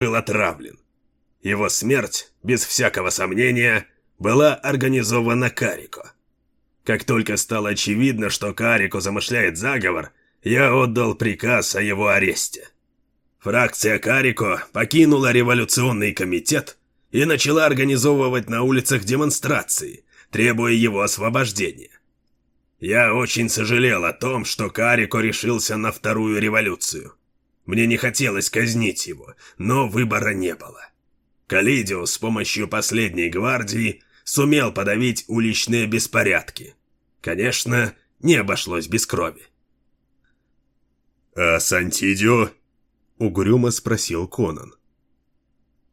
был отравлен. Его смерть, без всякого сомнения, была организована Карико. Как только стало очевидно, что Карико замышляет заговор, я отдал приказ о его аресте. Фракция Карико покинула революционный комитет и начала организовывать на улицах демонстрации, требуя его освобождения. Я очень сожалел о том, что Карико решился на вторую революцию. Мне не хотелось казнить его, но выбора не было. Калидио с помощью последней гвардии сумел подавить уличные беспорядки. Конечно, не обошлось без крови. «А Сантидио?» — угрюмо спросил Конан.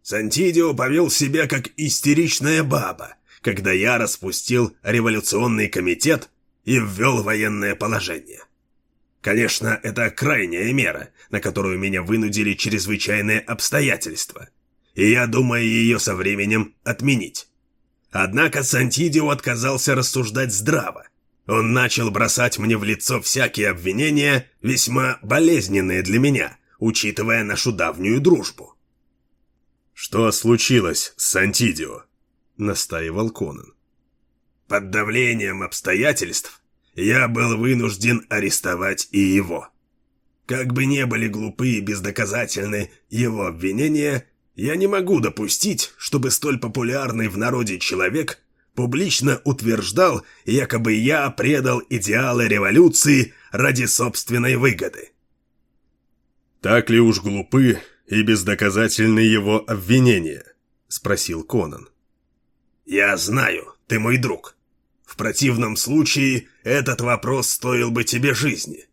Сантидио повел себя как истеричная баба, когда я распустил революционный комитет и ввел военное положение. Конечно, это крайняя мера, на которую меня вынудили чрезвычайные обстоятельства, и я думаю ее со временем отменить. Однако Сантидио отказался рассуждать здраво. Он начал бросать мне в лицо всякие обвинения, весьма болезненные для меня, учитывая нашу давнюю дружбу. «Что случилось с Сантидио?» — настаивал Конан. «Под давлением обстоятельств я был вынужден арестовать и его. Как бы не были глупы и бездоказательны его обвинения, я не могу допустить, чтобы столь популярный в народе человек публично утверждал, якобы я предал идеалы революции ради собственной выгоды. Так ли уж глупы и бездоказательны его обвинения?» — спросил Конан. «Я знаю, ты мой друг. В противном случае этот вопрос стоил бы тебе жизни.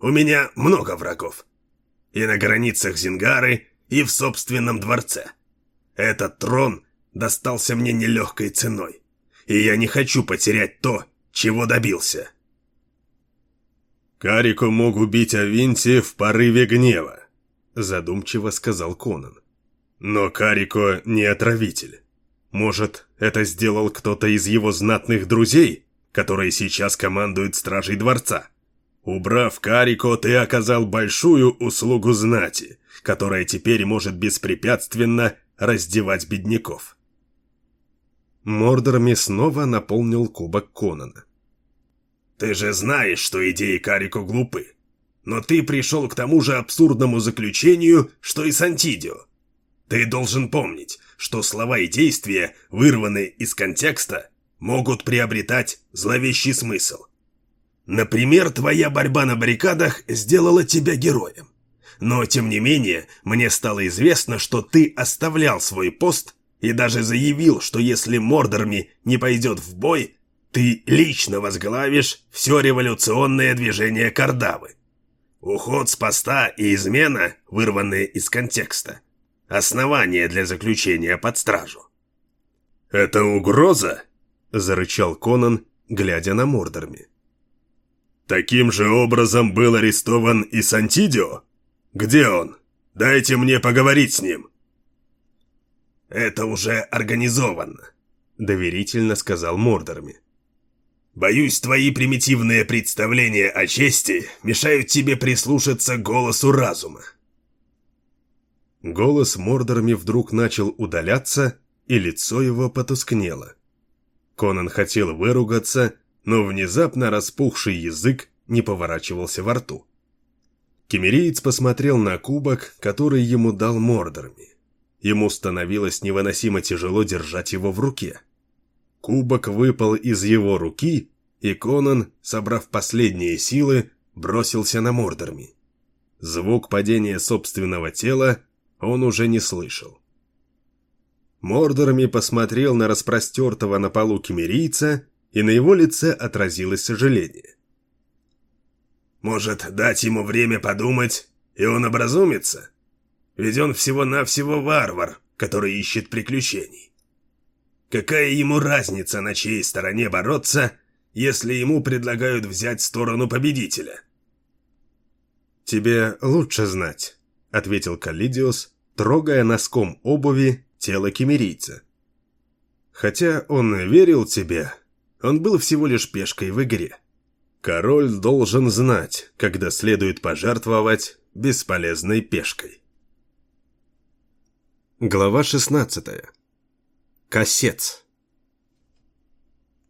У меня много врагов. И на границах Зингары, и в собственном дворце. Этот трон достался мне нелегкой ценой, и я не хочу потерять то, чего добился». Карико мог убить Авинти в порыве гнева задумчиво сказал Конан. Но Карико не отравитель. Может, это сделал кто-то из его знатных друзей, которые сейчас командуют стражей дворца? Убрав Карико, ты оказал большую услугу знати, которая теперь может беспрепятственно раздевать бедняков. Мордорми снова наполнил кубок Конана. «Ты же знаешь, что идеи Карико глупы. Но ты пришел к тому же абсурдному заключению, что и Сантидио. Ты должен помнить, что слова и действия, вырванные из контекста, могут приобретать зловещий смысл. Например, твоя борьба на баррикадах сделала тебя героем. Но, тем не менее, мне стало известно, что ты оставлял свой пост и даже заявил, что если Мордорми не пойдет в бой, ты лично возглавишь все революционное движение Кардавы. Уход с поста и измена, вырванные из контекста. Основание для заключения под стражу. «Это угроза?» – зарычал Конан, глядя на Мордорми. «Таким же образом был арестован и Сантидио? Где он? Дайте мне поговорить с ним!» «Это уже организовано», – доверительно сказал Мордорми. Боюсь, твои примитивные представления о чести мешают тебе прислушаться голосу разума. Голос Мордорми вдруг начал удаляться, и лицо его потускнело. Конан хотел выругаться, но внезапно распухший язык не поворачивался во рту. Кемериец посмотрел на кубок, который ему дал Мордорми. Ему становилось невыносимо тяжело держать его в руке. Кубок выпал из его руки, и Конан, собрав последние силы, бросился на Мордорми. Звук падения собственного тела он уже не слышал. Мордорми посмотрел на распростертого на полу кемерийца, и на его лице отразилось сожаление. «Может, дать ему время подумать, и он образумится? Ведь он всего-навсего варвар, который ищет приключений. Какая ему разница, на чьей стороне бороться, если ему предлагают взять сторону победителя? «Тебе лучше знать», — ответил Каллидиус, трогая носком обуви тело кемерийца. «Хотя он верил тебе, он был всего лишь пешкой в игре. Король должен знать, когда следует пожертвовать бесполезной пешкой». Глава 16. Косец.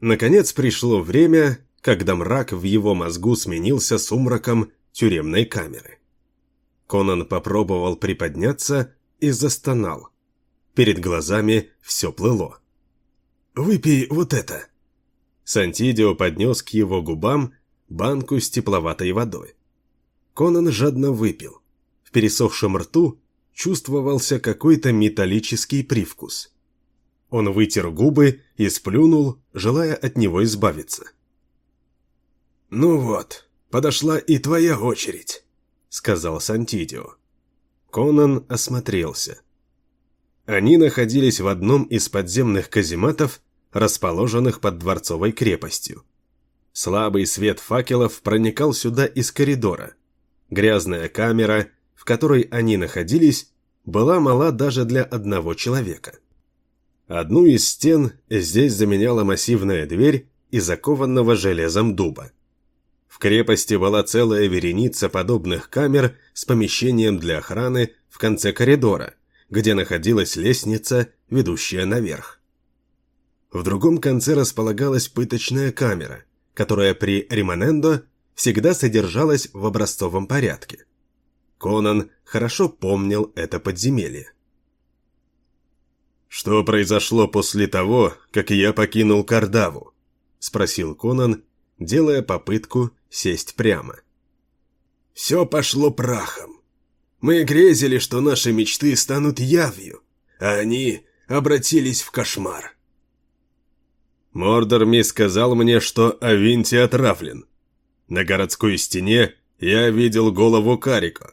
Наконец пришло время, когда мрак в его мозгу сменился сумраком тюремной камеры. Конан попробовал приподняться и застонал. Перед глазами все плыло. «Выпей вот это!» Сантидио поднес к его губам банку с тепловатой водой. Конан жадно выпил. В пересохшем рту чувствовался какой-то металлический привкус. Он вытер губы и сплюнул, желая от него избавиться. «Ну вот, подошла и твоя очередь», — сказал Сантидио. Конан осмотрелся. Они находились в одном из подземных казематов, расположенных под дворцовой крепостью. Слабый свет факелов проникал сюда из коридора. Грязная камера в которой они находились, была мала даже для одного человека. Одну из стен здесь заменяла массивная дверь из окованного железом дуба. В крепости была целая вереница подобных камер с помещением для охраны в конце коридора, где находилась лестница, ведущая наверх. В другом конце располагалась пыточная камера, которая при Римонендо всегда содержалась в образцовом порядке. Конан хорошо помнил это подземелье. «Что произошло после того, как я покинул Кардаву?» – спросил Конан, делая попытку сесть прямо. «Все пошло прахом. Мы грезили, что наши мечты станут явью, а они обратились в кошмар». Мордорми сказал мне, что Авинти отравлен. На городской стене я видел голову Карика.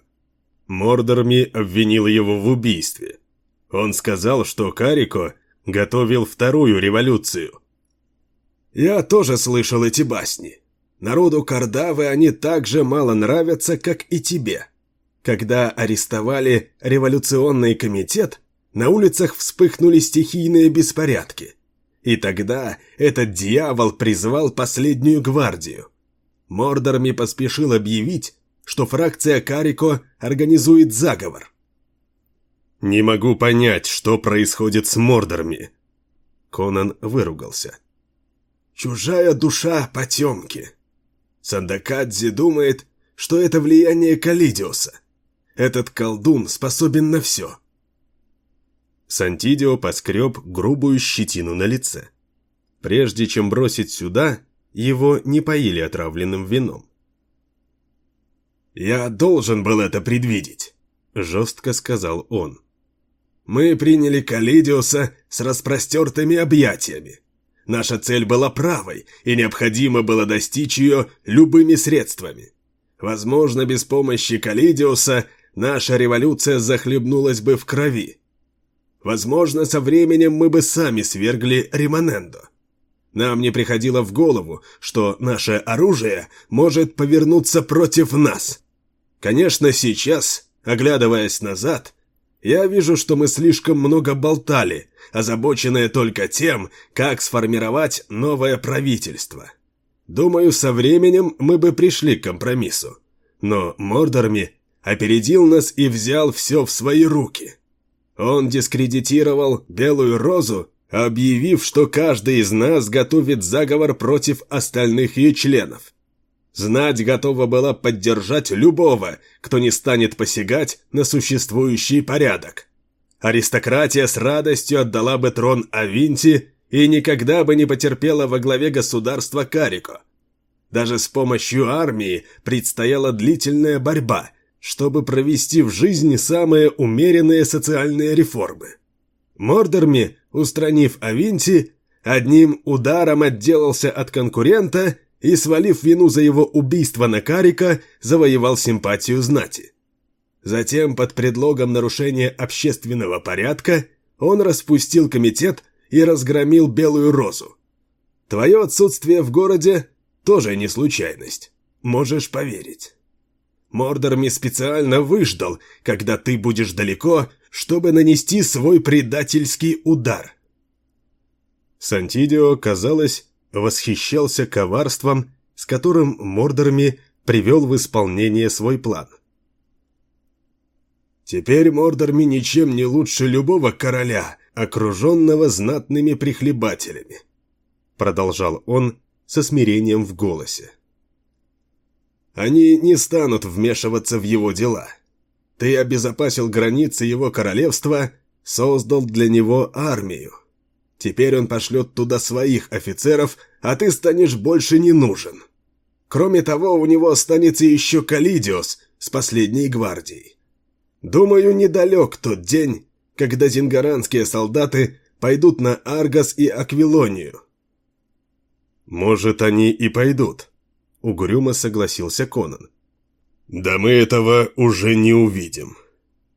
Мордорми обвинил его в убийстве. Он сказал, что Карико готовил вторую революцию. «Я тоже слышал эти басни. Народу Кардавы они так же мало нравятся, как и тебе. Когда арестовали революционный комитет, на улицах вспыхнули стихийные беспорядки. И тогда этот дьявол призвал последнюю гвардию. Мордорми поспешил объявить, что фракция Карико организует заговор. «Не могу понять, что происходит с Мордорами». Конан выругался. «Чужая душа потемки. Сандакадзе думает, что это влияние Калидиуса. Этот колдун способен на все». Сантидио поскреб грубую щетину на лице. Прежде чем бросить сюда, его не поили отравленным вином. «Я должен был это предвидеть», — жестко сказал он. «Мы приняли Калидиуса с распростертыми объятиями. Наша цель была правой, и необходимо было достичь ее любыми средствами. Возможно, без помощи Калидиуса наша революция захлебнулась бы в крови. Возможно, со временем мы бы сами свергли Римонендо. Нам не приходило в голову, что наше оружие может повернуться против нас. Конечно, сейчас, оглядываясь назад, я вижу, что мы слишком много болтали, озабоченные только тем, как сформировать новое правительство. Думаю, со временем мы бы пришли к компромиссу. Но Мордорми опередил нас и взял все в свои руки. Он дискредитировал Белую Розу, объявив, что каждый из нас готовит заговор против остальных ее членов. Знать готова была поддержать любого, кто не станет посягать на существующий порядок. Аристократия с радостью отдала бы трон Авинти и никогда бы не потерпела во главе государства Карико. Даже с помощью армии предстояла длительная борьба, чтобы провести в жизни самые умеренные социальные реформы. Мордорми, устранив Авинти, одним ударом отделался от конкурента и, свалив вину за его убийство на Карика, завоевал симпатию знати. Затем, под предлогом нарушения общественного порядка, он распустил комитет и разгромил Белую Розу. Твое отсутствие в городе тоже не случайность, можешь поверить. Мордорми специально выждал, когда ты будешь далеко, чтобы нанести свой предательский удар. Сантидио, казалось, восхищался коварством, с которым Мордорми привел в исполнение свой план. Теперь Мордорми ничем не лучше любого короля, окруженного знатными прихлебателями. Продолжал он со смирением в голосе. Они не станут вмешиваться в его дела. Ты обезопасил границы его королевства, создал для него армию. Теперь он пошлет туда своих офицеров, а ты станешь больше не нужен. Кроме того, у него останется еще Калидиос с последней гвардией. Думаю, недалек тот день, когда зингаранские солдаты пойдут на Аргас и Аквилонию. «Может, они и пойдут», — угрюмо согласился Конан. «Да мы этого уже не увидим.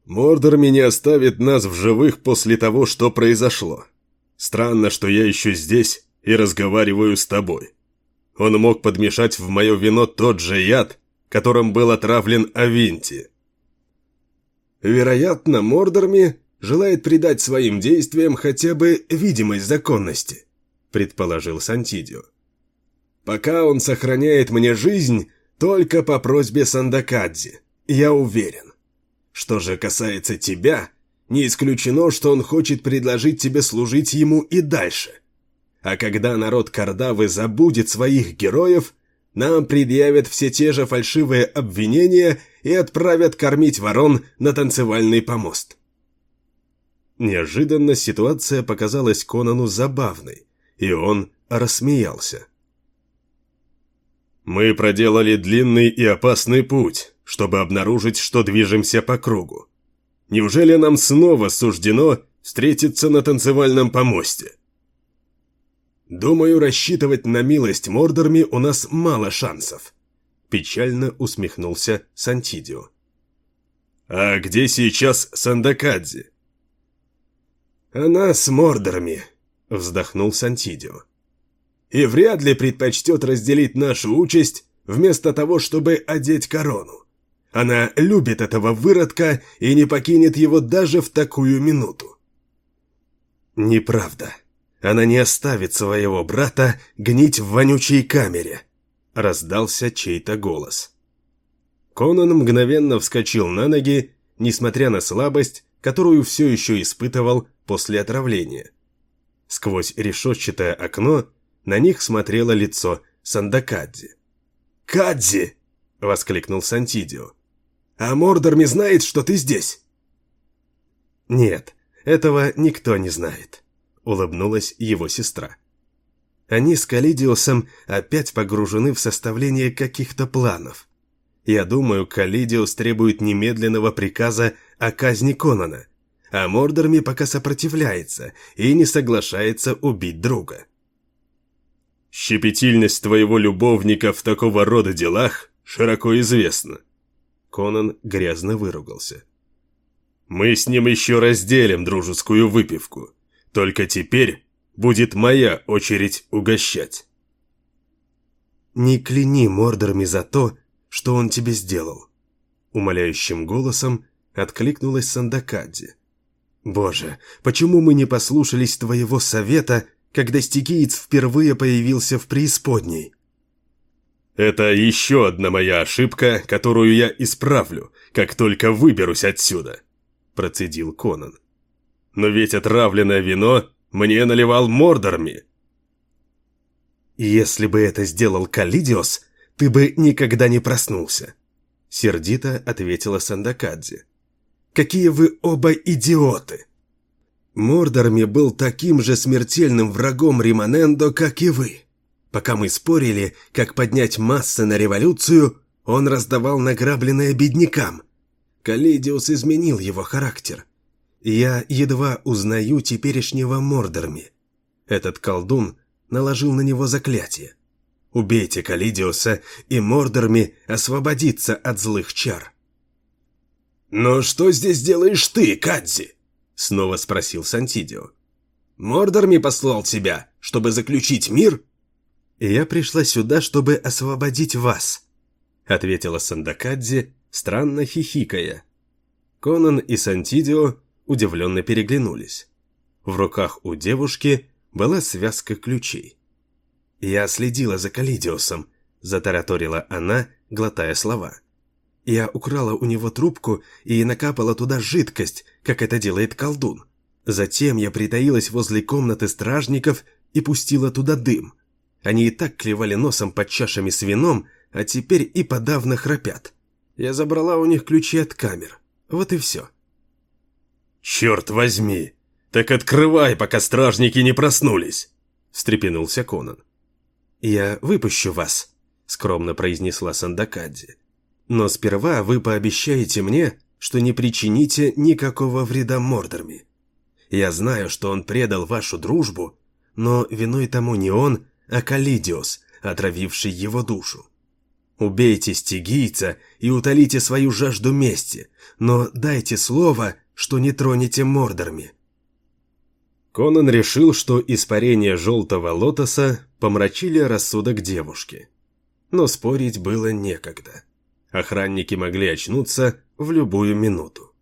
Мордор меня оставит нас в живых после того, что произошло. Странно, что я еще здесь и разговариваю с тобой. Он мог подмешать в мое вино тот же яд, которым был отравлен Авинти. Вероятно, Мордорми желает придать своим действиям хотя бы видимость законности, предположил Сантидио. Пока он сохраняет мне жизнь только по просьбе Сандакадзи, я уверен. Что же касается тебя, не исключено, что он хочет предложить тебе служить ему и дальше. А когда народ Кардавы забудет своих героев, нам предъявят все те же фальшивые обвинения и отправят кормить ворон на танцевальный помост. Неожиданно ситуация показалась Конану забавной, и он рассмеялся. «Мы проделали длинный и опасный путь, чтобы обнаружить, что движемся по кругу. Неужели нам снова суждено встретиться на танцевальном помосте?» «Думаю, рассчитывать на милость Мордорми у нас мало шансов», – печально усмехнулся Сантидио. «А где сейчас Сандакадзи?» «Она с Мордорами», – вздохнул Сантидио и вряд ли предпочтет разделить нашу участь вместо того, чтобы одеть корону. Она любит этого выродка и не покинет его даже в такую минуту. Неправда. Она не оставит своего брата гнить в вонючей камере. Раздался чей-то голос. Конан мгновенно вскочил на ноги, несмотря на слабость, которую все еще испытывал после отравления. Сквозь решетчатое окно на них смотрело лицо Сандакадзи. «Кадзи!» — воскликнул Сантидио. «А Мордорми знает, что ты здесь?» «Нет, этого никто не знает», — улыбнулась его сестра. Они с Калидиусом опять погружены в составление каких-то планов. Я думаю, Калидиус требует немедленного приказа о казни Конана, а Мордорми пока сопротивляется и не соглашается убить друга. Щепетильность твоего любовника в такого рода делах широко известна. Конан грязно выругался. Мы с ним еще разделим дружескую выпивку. Только теперь будет моя очередь угощать. Не кляни Мордорами за то, что он тебе сделал. Умоляющим голосом откликнулась Сандакадзи. Боже, почему мы не послушались твоего совета когда стихиец впервые появился в преисподней. «Это еще одна моя ошибка, которую я исправлю, как только выберусь отсюда», – процедил Конан. «Но ведь отравленное вино мне наливал Мордорми». «Если бы это сделал Калидиос, ты бы никогда не проснулся», – сердито ответила Сандакадзе. «Какие вы оба идиоты!» Мордорми был таким же смертельным врагом Римонендо, как и вы. Пока мы спорили, как поднять массы на революцию, он раздавал награбленное беднякам. Калидиус изменил его характер. Я едва узнаю теперешнего Мордорми. Этот колдун наложил на него заклятие. Убейте Калидиуса, и Мордорми освободится от злых чар. «Но что здесь делаешь ты, Кадзи?» Снова спросил Сантидио. «Мордорми послал тебя, чтобы заключить мир?» «Я пришла сюда, чтобы освободить вас», — ответила Сандакадзе, странно хихикая. Конан и Сантидио удивленно переглянулись. В руках у девушки была связка ключей. «Я следила за Калидиосом», — затараторила она, глотая слова. Я украла у него трубку и накапала туда жидкость, как это делает колдун. Затем я притаилась возле комнаты стражников и пустила туда дым. Они и так клевали носом под чашами с вином, а теперь и подавно храпят. Я забрала у них ключи от камер. Вот и все. «Черт возьми! Так открывай, пока стражники не проснулись!» — встрепенулся Конан. «Я выпущу вас», — скромно произнесла Сандакадзи. «Но сперва вы пообещаете мне, что не причините никакого вреда Мордорми. Я знаю, что он предал вашу дружбу, но виной тому не он, а Калидиос, отравивший его душу. Убейте стигийца и утолите свою жажду мести, но дайте слово, что не тронете Мордорми». Конан решил, что испарение желтого лотоса помрачили рассудок девушки. Но спорить было некогда. Охранники могли очнуться в любую минуту.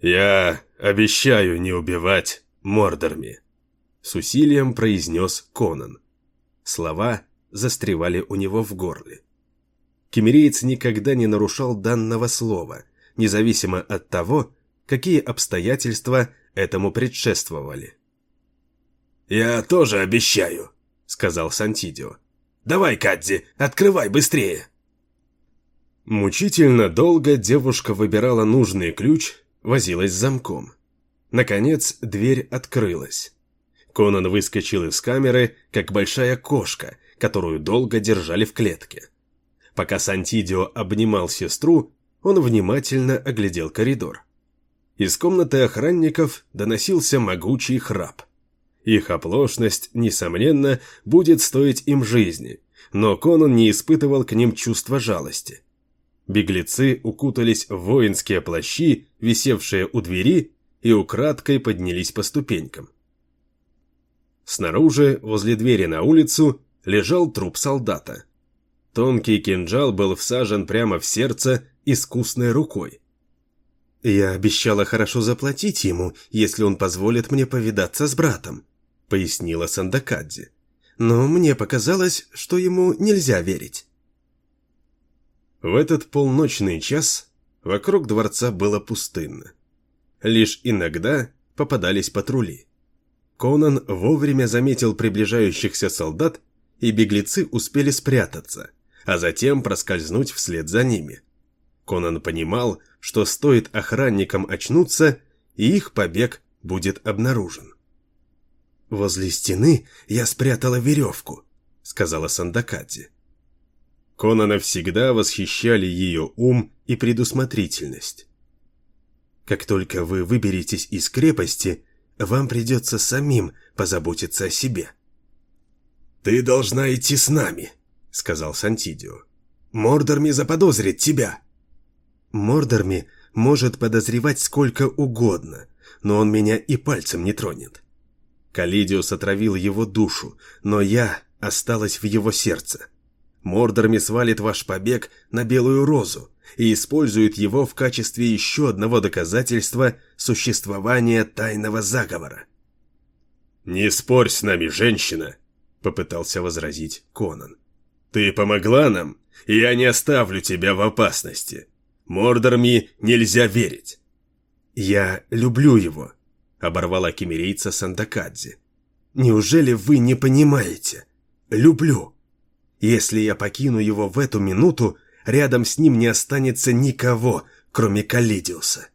«Я обещаю не убивать Мордорми», — с усилием произнес Конан. Слова застревали у него в горле. Кемериец никогда не нарушал данного слова, независимо от того, какие обстоятельства этому предшествовали. «Я тоже обещаю», — сказал Сантидио. «Давай, Кадзи, открывай быстрее!» Мучительно долго девушка выбирала нужный ключ, возилась с замком. Наконец, дверь открылась. Конан выскочил из камеры, как большая кошка, которую долго держали в клетке. Пока Сантидио обнимал сестру, он внимательно оглядел коридор. Из комнаты охранников доносился могучий храп. Их оплошность, несомненно, будет стоить им жизни, но Конан не испытывал к ним чувства жалости. Беглецы укутались в воинские плащи, висевшие у двери, и украдкой поднялись по ступенькам. Снаружи, возле двери на улицу, лежал труп солдата. Тонкий кинжал был всажен прямо в сердце искусной рукой. «Я обещала хорошо заплатить ему, если он позволит мне повидаться с братом», — пояснила Сандакадзе. «Но мне показалось, что ему нельзя верить». В этот полночный час вокруг дворца было пустынно. Лишь иногда попадались патрули. Конан вовремя заметил приближающихся солдат, и беглецы успели спрятаться, а затем проскользнуть вслед за ними. Конан понимал, что стоит охранникам очнуться, и их побег будет обнаружен. «Возле стены я спрятала веревку», — сказала Сандакадзе. Конана всегда восхищали ее ум и предусмотрительность. «Как только вы выберетесь из крепости, вам придется самим позаботиться о себе». «Ты должна идти с нами», — сказал Сантидио. «Мордорми заподозрит тебя». «Мордорми может подозревать сколько угодно, но он меня и пальцем не тронет. Калидиус отравил его душу, но я осталась в его сердце. Мордорми свалит ваш побег на Белую Розу и использует его в качестве еще одного доказательства существования тайного заговора. «Не спорь с нами, женщина!» — попытался возразить Конан. «Ты помогла нам, и я не оставлю тебя в опасности. Мордорми нельзя верить». «Я люблю его», — оборвала кемерийца Сандакадзе. «Неужели вы не понимаете? Люблю». Если я покину его в эту минуту, рядом с ним не останется никого, кроме Калидиуса.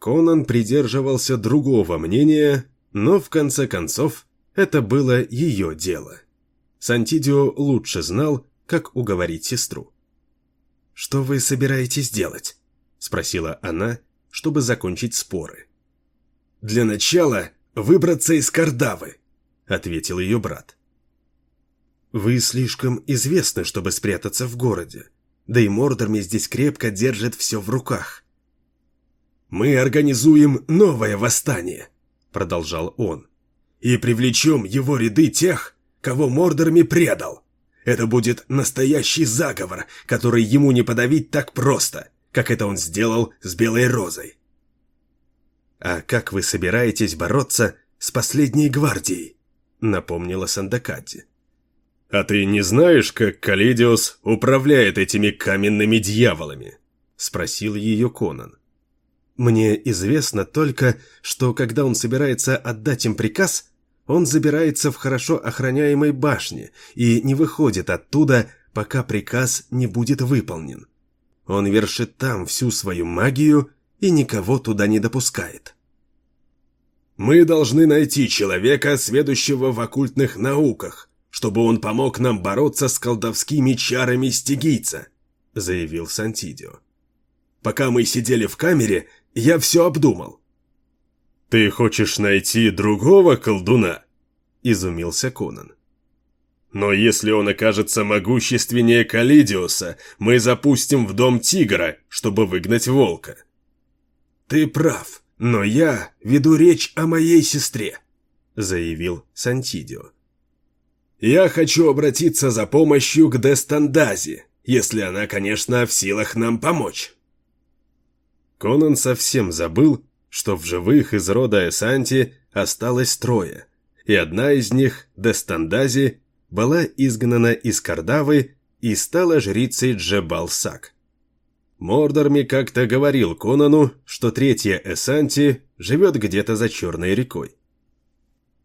Конан придерживался другого мнения, но в конце концов это было ее дело. Сантидио лучше знал, как уговорить сестру. «Что вы собираетесь делать?» – спросила она, чтобы закончить споры. «Для начала выбраться из Кардавы», – ответил ее брат. Вы слишком известны, чтобы спрятаться в городе. Да и Мордорми здесь крепко держит все в руках. «Мы организуем новое восстание», — продолжал он, «и привлечем его ряды тех, кого Мордорми предал. Это будет настоящий заговор, который ему не подавить так просто, как это он сделал с Белой Розой». «А как вы собираетесь бороться с последней гвардией?» — напомнила Сандакадзе. «А ты не знаешь, как Калидиус управляет этими каменными дьяволами?» — спросил ее Конан. «Мне известно только, что когда он собирается отдать им приказ, он забирается в хорошо охраняемой башне и не выходит оттуда, пока приказ не будет выполнен. Он вершит там всю свою магию и никого туда не допускает». «Мы должны найти человека, сведущего в оккультных науках», чтобы он помог нам бороться с колдовскими чарами стигийца», — заявил Сантидио. «Пока мы сидели в камере, я все обдумал». «Ты хочешь найти другого колдуна?» — изумился Конан. «Но если он окажется могущественнее Калидиуса, мы запустим в дом тигра, чтобы выгнать волка». «Ты прав, но я веду речь о моей сестре», — заявил Сантидио. Я хочу обратиться за помощью к Дестандазе, если она, конечно, в силах нам помочь. Конан совсем забыл, что в живых из рода Эсанти осталось трое, и одна из них, Дестандази, была изгнана из Кардавы и стала жрицей Джебалсак. Мордорми как-то говорил Конану, что третья Эсанти живет где-то за Черной рекой.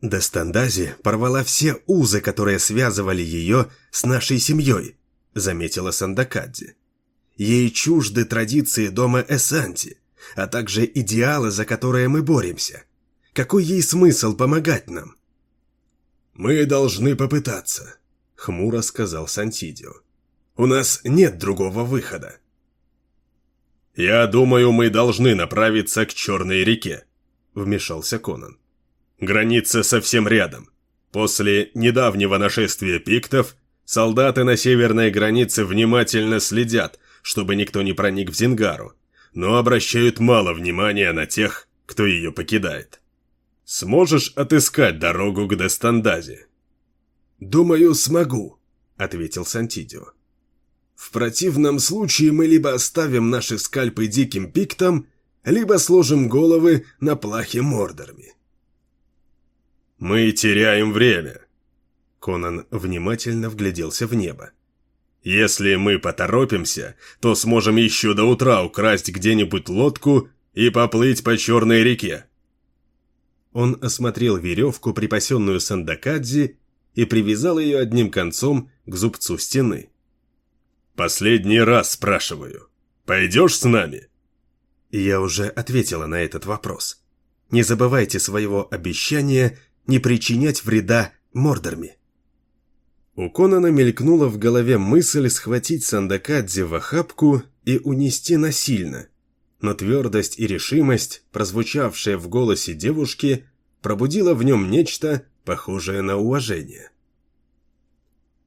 «Дестандази порвала все узы, которые связывали ее с нашей семьей», — заметила Сандакадзи. «Ей чужды традиции дома Эсанти, а также идеалы, за которые мы боремся. Какой ей смысл помогать нам?» «Мы должны попытаться», — хмуро сказал Сантидио. «У нас нет другого выхода». «Я думаю, мы должны направиться к Черной реке», — вмешался Конан. Граница совсем рядом. После недавнего нашествия пиктов солдаты на северной границе внимательно следят, чтобы никто не проник в Зингару, но обращают мало внимания на тех, кто ее покидает. Сможешь отыскать дорогу к Дестандазе? «Думаю, смогу», — ответил Сантидио. «В противном случае мы либо оставим наши скальпы диким пиктам, либо сложим головы на плахе мордорами. «Мы теряем время!» Конан внимательно вгляделся в небо. «Если мы поторопимся, то сможем еще до утра украсть где-нибудь лодку и поплыть по Черной реке». Он осмотрел веревку, припасенную Сандакадзи, и привязал ее одним концом к зубцу стены. «Последний раз спрашиваю. Пойдешь с нами?» Я уже ответила на этот вопрос. Не забывайте своего обещания не причинять вреда Мордорми. У Конана мелькнула в голове мысль схватить Сандакадзе в охапку и унести насильно, но твердость и решимость, прозвучавшие в голосе девушки, пробудила в нем нечто, похожее на уважение.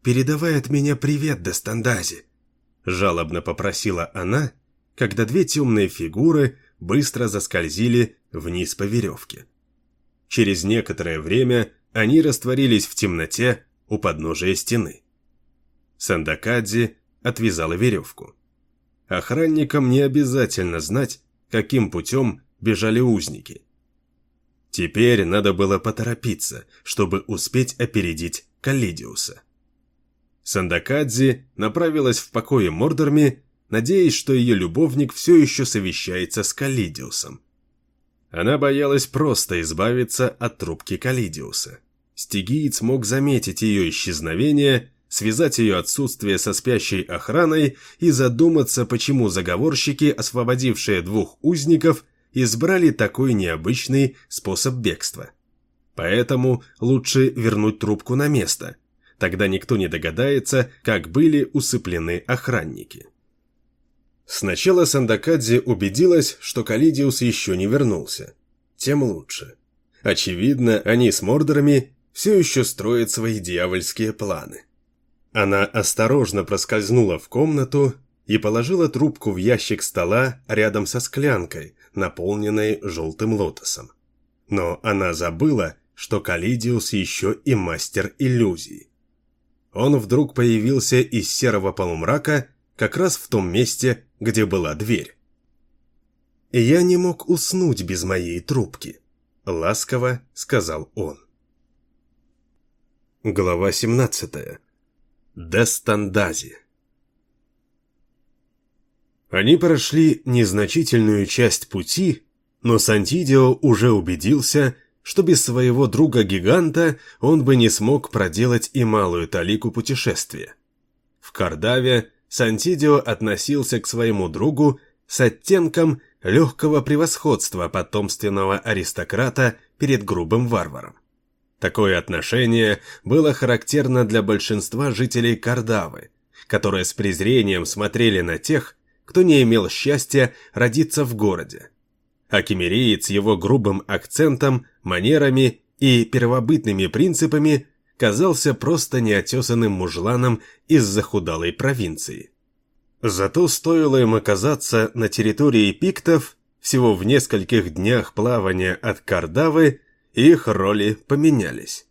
«Передавай от меня привет, Дестандази», — жалобно попросила она, когда две темные фигуры быстро заскользили вниз по веревке. Через некоторое время они растворились в темноте у подножия стены. Сандакадзи отвязала веревку. Охранникам не обязательно знать, каким путем бежали узники. Теперь надо было поторопиться, чтобы успеть опередить Каллидиуса. Сандакадзи направилась в покое Мордорми, надеясь, что ее любовник все еще совещается с Каллидиусом. Она боялась просто избавиться от трубки Калидиуса. Стигиец мог заметить ее исчезновение, связать ее отсутствие со спящей охраной и задуматься, почему заговорщики, освободившие двух узников, избрали такой необычный способ бегства. Поэтому лучше вернуть трубку на место, тогда никто не догадается, как были усыплены охранники. Сначала Сандакадзе убедилась, что Калидиус еще не вернулся. Тем лучше. Очевидно, они с Мордорами все еще строят свои дьявольские планы. Она осторожно проскользнула в комнату и положила трубку в ящик стола рядом со склянкой, наполненной желтым лотосом. Но она забыла, что Калидиус еще и мастер иллюзий. Он вдруг появился из серого полумрака как раз в том месте, где была дверь. «Я не мог уснуть без моей трубки», — ласково сказал он. Глава 17. Дестандази. Они прошли незначительную часть пути, но Сантидио уже убедился, что без своего друга-гиганта он бы не смог проделать и малую талику путешествия. В Кардаве Сантидио относился к своему другу с оттенком легкого превосходства потомственного аристократа перед грубым варваром. Такое отношение было характерно для большинства жителей Кардавы, которые с презрением смотрели на тех, кто не имел счастья родиться в городе. А кемериец его грубым акцентом, манерами и первобытными принципами казался просто неотесанным мужланом из захудалой провинции. Зато стоило им оказаться на территории пиктов, всего в нескольких днях плавания от Кардавы, их роли поменялись.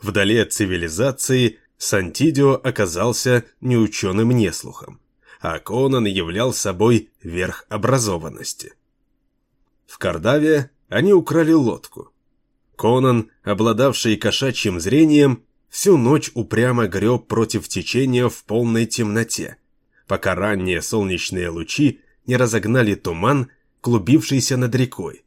Вдали от цивилизации Сантидио оказался неученым неслухом, а Конан являл собой верх образованности. В Кардаве они украли лодку. Конан, обладавший кошачьим зрением, всю ночь упрямо греб против течения в полной темноте – пока ранние солнечные лучи не разогнали туман, клубившийся над рекой.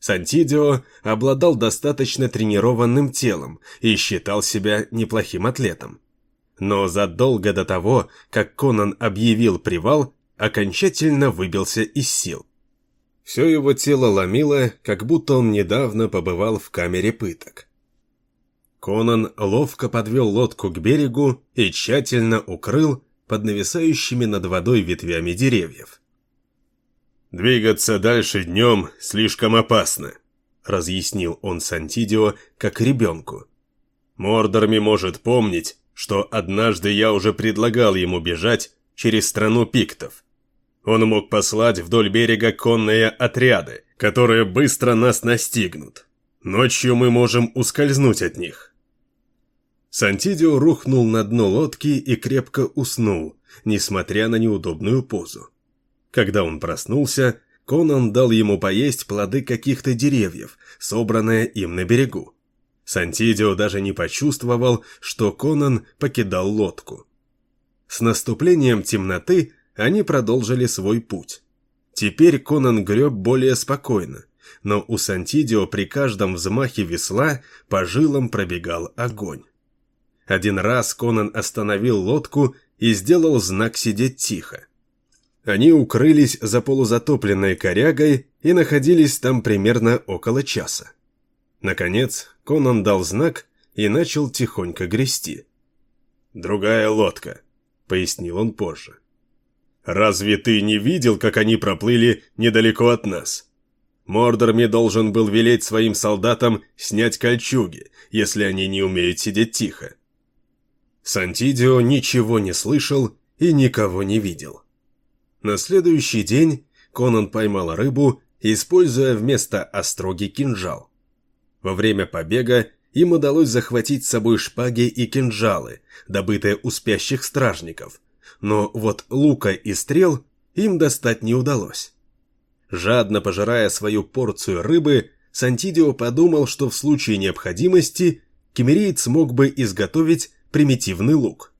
Сантидио обладал достаточно тренированным телом и считал себя неплохим атлетом. Но задолго до того, как Конан объявил привал, окончательно выбился из сил. Все его тело ломило, как будто он недавно побывал в камере пыток. Конан ловко подвел лодку к берегу и тщательно укрыл под нависающими над водой ветвями деревьев. «Двигаться дальше днем слишком опасно», — разъяснил он Сантидио как ребенку. «Мордорми может помнить, что однажды я уже предлагал ему бежать через страну пиктов. Он мог послать вдоль берега конные отряды, которые быстро нас настигнут. Ночью мы можем ускользнуть от них. Сантидио рухнул на дно лодки и крепко уснул, несмотря на неудобную позу. Когда он проснулся, Конан дал ему поесть плоды каких-то деревьев, собранные им на берегу. Сантидио даже не почувствовал, что Конан покидал лодку. С наступлением темноты они продолжили свой путь. Теперь Конан греб более спокойно, но у Сантидио при каждом взмахе весла по жилам пробегал огонь. Один раз Конан остановил лодку и сделал знак сидеть тихо. Они укрылись за полузатопленной корягой и находились там примерно около часа. Наконец, Конан дал знак и начал тихонько грести. «Другая лодка», — пояснил он позже. «Разве ты не видел, как они проплыли недалеко от нас?» Мордорми должен был велеть своим солдатам снять кольчуги, если они не умеют сидеть тихо. Сантидио ничего не слышал и никого не видел. На следующий день Конан поймал рыбу, используя вместо остроги кинжал. Во время побега им удалось захватить с собой шпаги и кинжалы, добытые у спящих стражников, но вот лука и стрел им достать не удалось. Жадно пожирая свою порцию рыбы, Сантидио подумал, что в случае необходимости кемериец мог бы изготовить примитивный лук.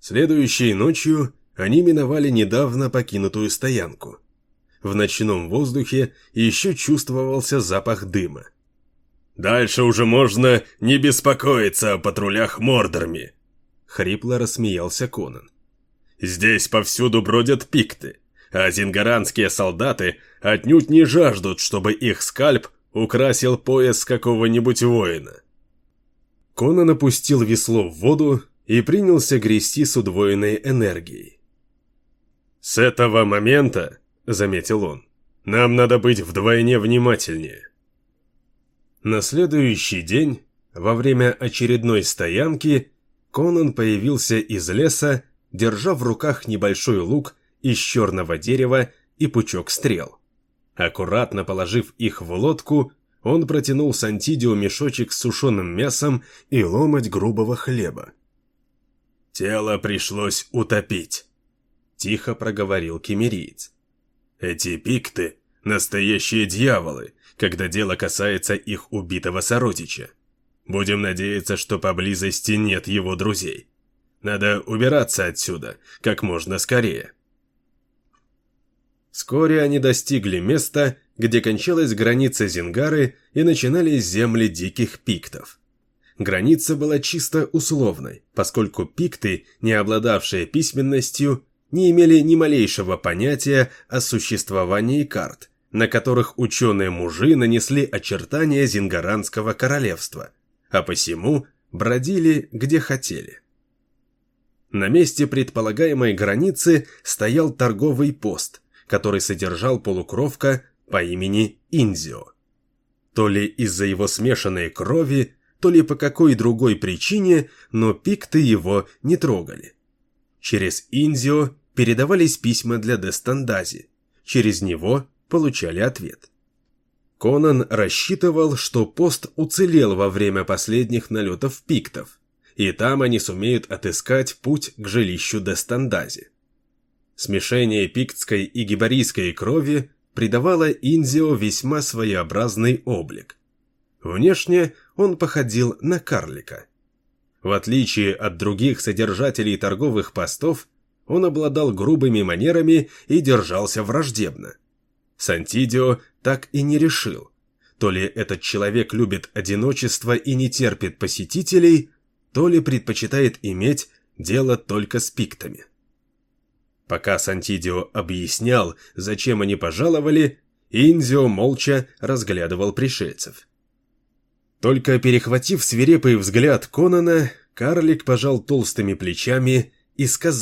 Следующей ночью они миновали недавно покинутую стоянку. В ночном воздухе еще чувствовался запах дыма. «Дальше уже можно не беспокоиться о патрулях Мордорми», — хрипло рассмеялся Конан. «Здесь повсюду бродят пикты, а зингаранские солдаты отнюдь не жаждут, чтобы их скальп украсил пояс какого-нибудь воина. Конан опустил весло в воду и принялся грести с удвоенной энергией. «С этого момента, — заметил он, — нам надо быть вдвойне внимательнее». На следующий день, во время очередной стоянки, Конан появился из леса, держа в руках небольшой лук из черного дерева и пучок стрел. Аккуратно положив их в лодку, он протянул Сантидио мешочек с сушеным мясом и ломоть грубого хлеба. «Тело пришлось утопить», — тихо проговорил кемериец. «Эти пикты — настоящие дьяволы, когда дело касается их убитого сородича. Будем надеяться, что поблизости нет его друзей. Надо убираться отсюда как можно скорее. Вскоре они достигли места, где кончалась граница Зингары и начинались земли диких пиктов. Граница была чисто условной, поскольку пикты, не обладавшие письменностью, не имели ни малейшего понятия о существовании карт, на которых ученые-мужи нанесли очертания Зингаранского королевства, а посему бродили где хотели. На месте предполагаемой границы стоял торговый пост – который содержал полукровка по имени Инзио. То ли из-за его смешанной крови, то ли по какой другой причине, но пикты его не трогали. Через Инзио передавались письма для Дестандази, через него получали ответ. Конан рассчитывал, что пост уцелел во время последних налетов пиктов, и там они сумеют отыскать путь к жилищу Дестандази. Смешение пиктской и гибарийской крови придавало Инзио весьма своеобразный облик. Внешне он походил на карлика. В отличие от других содержателей торговых постов, он обладал грубыми манерами и держался враждебно. Сантидио так и не решил, то ли этот человек любит одиночество и не терпит посетителей, то ли предпочитает иметь дело только с пиктами. Пока Сантидио объяснял, зачем они пожаловали, Инзио молча разглядывал пришельцев. Только перехватив свирепый взгляд Конана, карлик пожал толстыми плечами и сказал,